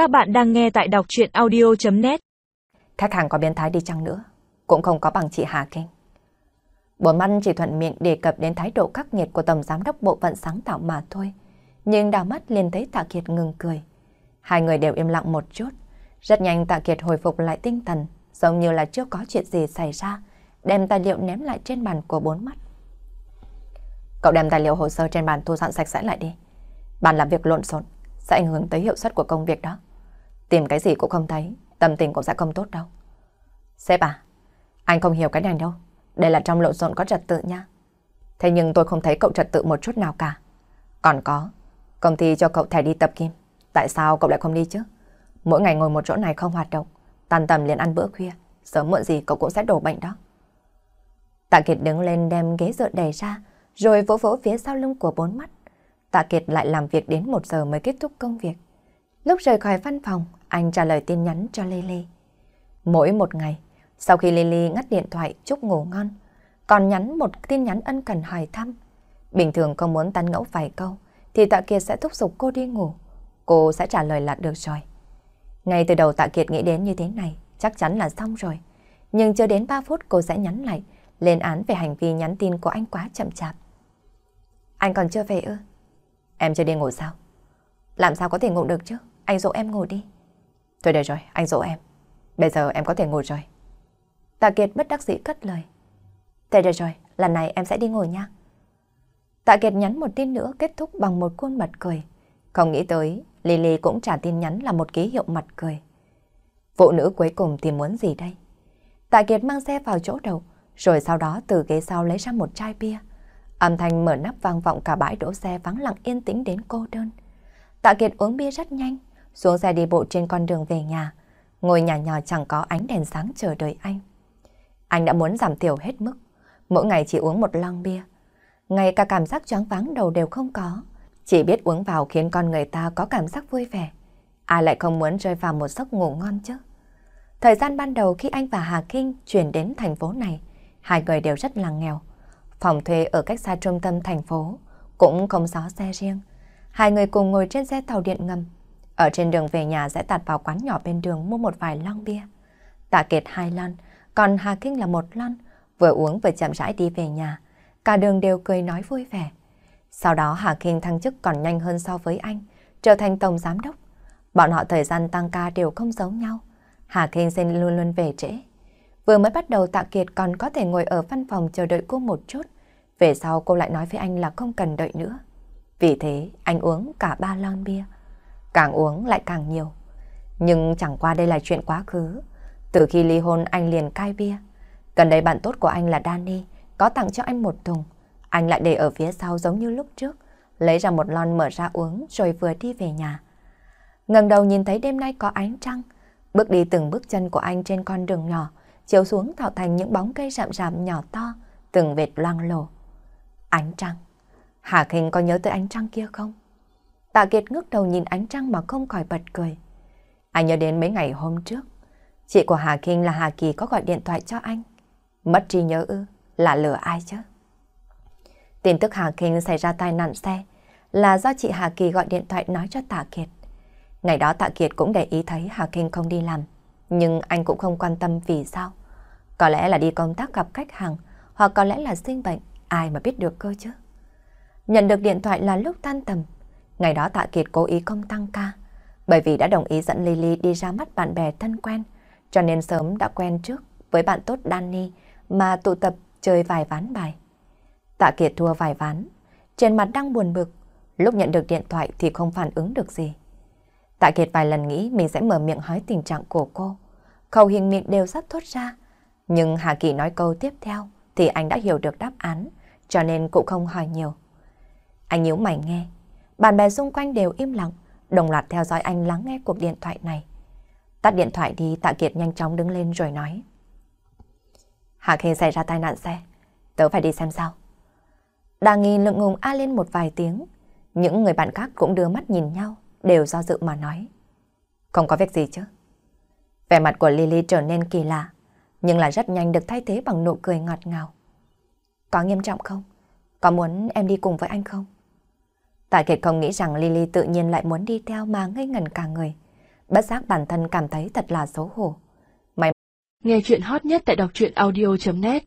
Các bạn đang nghe tại đọc chuyện audio.net Khách hàng có biến thái đi chăng nữa, cũng không có bằng chị Hà Kinh. Bốn mắt chỉ thuận miệng đề cập đến thái độ khắc nghiệt của Tổng Giám đốc Bộ phận sáng tạo mà thôi. Nhưng đào mắt liền thấy Tạ Kiệt ngừng cười. Hai người đều im lặng một chút. Rất nhanh Tạ Kiệt hồi phục lại tinh thần, giống như là chưa có chuyện gì xảy ra, đem tài liệu ném lại trên bàn của bốn mắt. Cậu đem tài liệu hồ sơ trên bàn thu dọn sạch sẽ lại đi. Bàn làm việc lộn xộn sẽ ảnh hưởng tới hiệu suất của công việc đó. Tìm cái gì cũng không thấy, tâm tình cũng sẽ không tốt đâu. Sếp à, anh không hiểu cái này đâu. Đây là trong lộn xộn có trật tự nha. Thế nhưng tôi không thấy cậu trật tự một chút nào cả. Còn có, công ty cho cậu thẻ đi tập kim. Tại sao cậu lại không đi chứ? Mỗi ngày ngồi một chỗ này không hoạt động, tan tầm liền ăn bữa khuya, sớm muộn gì cậu cũng sẽ đổ bệnh đó. Tạ Kiệt đứng lên đem ghế dựa đẩy ra, rồi vỗ vỗ phía sau lưng của bốn mắt. Tạ Kiệt lại làm việc đến một giờ mới kết thúc công việc. Lúc rời khỏi văn phòng, anh trả lời tin nhắn cho Lily. Mỗi một ngày, sau khi Lily ngắt điện thoại chúc ngủ ngon, còn nhắn một tin nhắn ân cần hỏi thăm. Bình thường không muốn tán ngẫu vài câu, thì Tạ Kiệt sẽ thúc giục cô đi ngủ. Cô sẽ trả lời là được rồi. Ngay từ đầu Tạ Kiệt nghĩ đến như thế này, chắc chắn là xong rồi. Nhưng chưa đến 3 phút cô sẽ nhắn lại, lên án về hành vi nhắn tin của anh quá chậm chạp. Anh còn chưa về ư? Em chưa đi ngủ sao? Làm sao có thể ngủ được chứ? Anh dỗ em ngủ đi. Thôi được rồi, anh dỗ em. Bây giờ em có thể ngồi rồi. Tạ Kiệt bất đắc dĩ cất lời. Thế được rồi, lần này em sẽ đi ngồi nha. Tạ Kiệt nhắn một tin nữa kết thúc bằng một khuôn mặt cười. Không nghĩ tới, Lily cũng trả tin nhắn là một ký hiệu mặt cười. Phụ nữ cuối cùng thì muốn gì đây? Tạ Kiệt mang xe vào chỗ đầu, rồi sau đó từ ghế sau lấy ra một chai bia. Âm thanh mở nắp vang vọng cả bãi đỗ xe vắng lặng yên tĩnh đến cô đơn. Tạ Kiệt uống bia rất nhanh, xuống xe đi bộ trên con đường về nhà. Ngôi nhà nhỏ chẳng có ánh đèn sáng chờ đợi anh. Anh đã muốn giảm thiểu hết mức, mỗi ngày chỉ uống một lon bia. Ngay cả cảm giác choáng váng đầu đều không có, chỉ biết uống vào khiến con người ta có cảm giác vui vẻ. Ai lại không muốn rơi vào một giấc ngủ ngon chứ? Thời gian ban đầu khi anh và Hà Kinh chuyển đến thành phố này, hai người đều rất là nghèo. Phòng thuê ở cách xa trung tâm thành phố, cũng không có xe riêng. Hai người cùng ngồi trên xe tàu điện ngầm. Ở trên đường về nhà sẽ tạt vào quán nhỏ bên đường mua một vài lon bia. Tạ Kiệt hai lon, còn Hà Kinh là một lon, vừa uống vừa chậm rãi đi về nhà. Cả đường đều cười nói vui vẻ. Sau đó Hà Kinh thăng chức còn nhanh hơn so với anh, trở thành tổng giám đốc. Bọn họ thời gian tăng ca đều không giống nhau. Hà Kinh xin luôn luôn về trễ. Vừa mới bắt đầu Tạ Kiệt còn có thể ngồi ở văn phòng chờ đợi cô một chút. Về sau cô lại nói với anh là không cần đợi nữa. Vì thế anh uống cả ba lon bia. Càng uống lại càng nhiều. Nhưng chẳng qua đây là chuyện quá khứ. Từ khi ly hôn anh liền cai bia. Gần đây bạn tốt của anh là Danny có tặng cho anh một thùng. Anh lại để ở phía sau giống như lúc trước. Lấy ra một lon mở ra uống rồi vừa đi về nhà. ngẩng đầu nhìn thấy đêm nay có ánh trăng. Bước đi từng bước chân của anh trên con đường nhỏ chiếu xuống tạo thành những bóng cây rậm rạp nhỏ to, từng vệt loang lổ. Ánh trăng. Hà Kinh có nhớ tới ánh trăng kia không? Tạ Kiệt ngước đầu nhìn ánh trăng mà không khỏi bật cười. Anh nhớ đến mấy ngày hôm trước. Chị của Hà Kinh là Hà Kỳ có gọi điện thoại cho anh. Mất trí nhớ ư, là lừa ai chứ? Tin tức Hà Kinh xảy ra tai nạn xe là do chị Hà Kỳ gọi điện thoại nói cho Tạ Kiệt. Ngày đó Tạ Kiệt cũng để ý thấy Hà Kinh không đi làm, nhưng anh cũng không quan tâm vì sao. Có lẽ là đi công tác gặp khách hàng, hoặc có lẽ là sinh bệnh, ai mà biết được cơ chứ. Nhận được điện thoại là lúc tan tầm. Ngày đó Tạ Kiệt cố ý không tăng ca, bởi vì đã đồng ý dẫn Lily đi ra mắt bạn bè thân quen, cho nên sớm đã quen trước với bạn tốt Danny mà tụ tập chơi vài ván bài. Tạ Kiệt thua vài ván, trên mặt đang buồn bực, lúc nhận được điện thoại thì không phản ứng được gì. Tạ Kiệt vài lần nghĩ mình sẽ mở miệng hỏi tình trạng của cô. Khẩu hình miệng đều sắp thốt ra, nhưng Hà Kỳ nói câu tiếp theo thì anh đã hiểu được đáp án, cho nên cũng không hỏi nhiều. Anh nhíu mày nghe, bạn bè xung quanh đều im lặng, đồng loạt theo dõi anh lắng nghe cuộc điện thoại này. Tắt điện thoại đi, Tạ Kiệt nhanh chóng đứng lên rồi nói. Hạ Khê xảy ra tai nạn xe, tớ phải đi xem sao. Đà nghi lượng ngùng a lên một vài tiếng, những người bạn khác cũng đưa mắt nhìn nhau, đều do dự mà nói. Không có việc gì chứ. Vẻ mặt của Lily trở nên kỳ lạ, nhưng là rất nhanh được thay thế bằng nụ cười ngọt ngào. Có nghiêm trọng không? Có muốn em đi cùng với anh không? Tại kiệt không nghĩ rằng Lily tự nhiên lại muốn đi theo mà ngây ngần cả người. Bất giác bản thân cảm thấy thật là xấu hổ. Nghe chuyện hot nhất tại đọc truyện audio.net